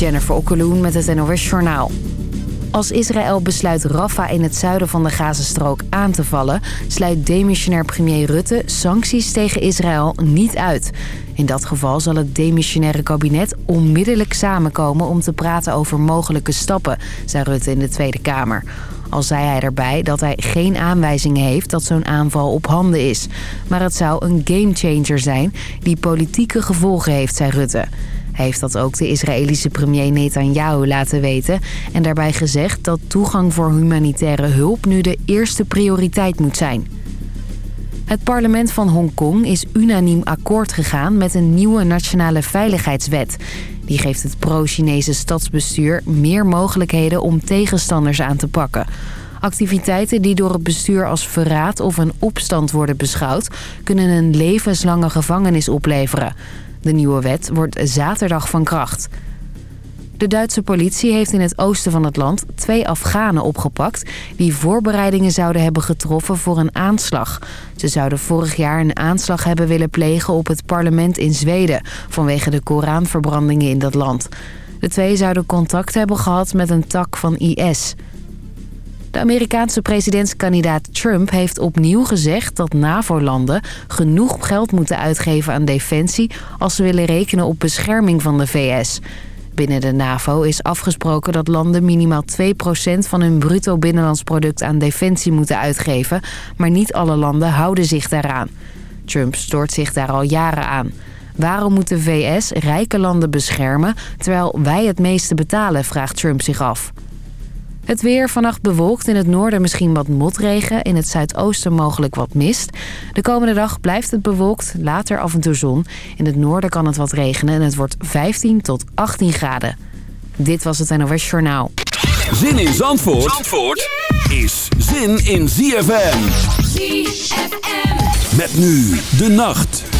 Jennifer Okkeloen met het NOS Journaal. Als Israël besluit Rafah in het zuiden van de Gazastrook aan te vallen... sluit demissionair premier Rutte sancties tegen Israël niet uit. In dat geval zal het demissionaire kabinet onmiddellijk samenkomen... om te praten over mogelijke stappen, zei Rutte in de Tweede Kamer. Al zei hij erbij dat hij geen aanwijzingen heeft dat zo'n aanval op handen is. Maar het zou een gamechanger zijn die politieke gevolgen heeft, zei Rutte. Hij heeft dat ook de Israëlische premier Netanyahu laten weten... en daarbij gezegd dat toegang voor humanitaire hulp nu de eerste prioriteit moet zijn. Het parlement van Hongkong is unaniem akkoord gegaan met een nieuwe nationale veiligheidswet. Die geeft het pro-Chinese stadsbestuur meer mogelijkheden om tegenstanders aan te pakken. Activiteiten die door het bestuur als verraad of een opstand worden beschouwd... kunnen een levenslange gevangenis opleveren. De nieuwe wet wordt zaterdag van kracht. De Duitse politie heeft in het oosten van het land twee Afghanen opgepakt... die voorbereidingen zouden hebben getroffen voor een aanslag. Ze zouden vorig jaar een aanslag hebben willen plegen op het parlement in Zweden... vanwege de Koranverbrandingen in dat land. De twee zouden contact hebben gehad met een tak van IS... De Amerikaanse presidentskandidaat Trump heeft opnieuw gezegd dat NAVO-landen genoeg geld moeten uitgeven aan defensie als ze willen rekenen op bescherming van de VS. Binnen de NAVO is afgesproken dat landen minimaal 2% van hun bruto binnenlands product aan defensie moeten uitgeven, maar niet alle landen houden zich daaraan. Trump stoort zich daar al jaren aan. Waarom moet de VS rijke landen beschermen terwijl wij het meeste betalen, vraagt Trump zich af. Het weer vannacht bewolkt. In het noorden misschien wat motregen. In het zuidoosten mogelijk wat mist. De komende dag blijft het bewolkt. Later af en toe zon. In het noorden kan het wat regenen. En het wordt 15 tot 18 graden. Dit was het NOS Journaal. Zin in Zandvoort, Zandvoort is zin in ZFM. ZFM. Met nu de nacht.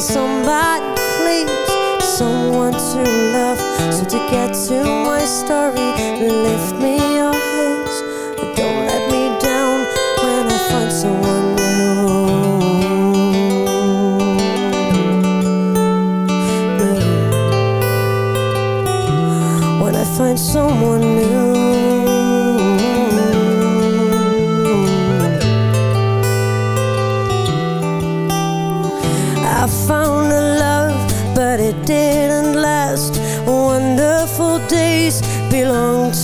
somebody, please, someone to love. So to get to my story, lift me up.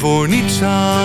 voor niets aan.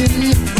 give me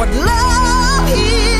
what love is.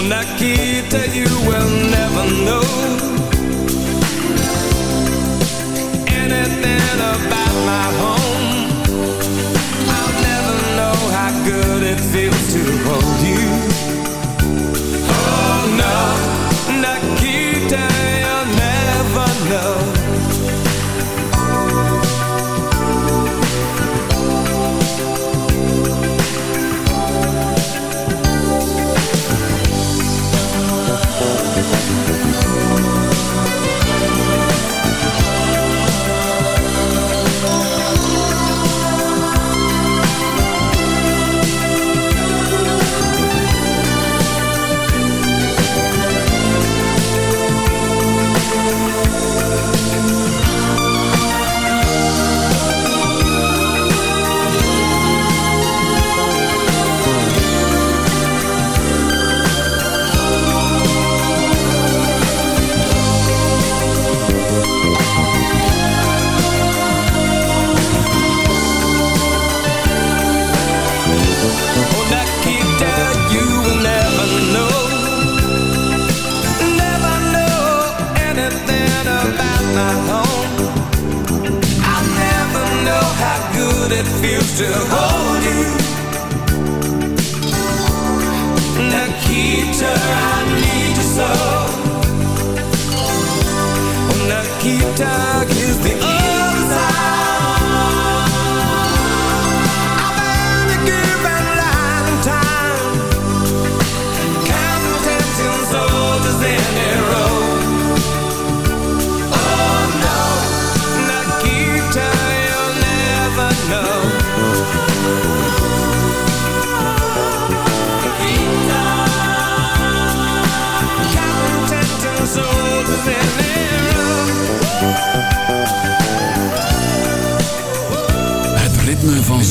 Oh, Nikita, you will never know Anything about my home. I'll never know how good it feels to hold you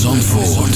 Zandvoort.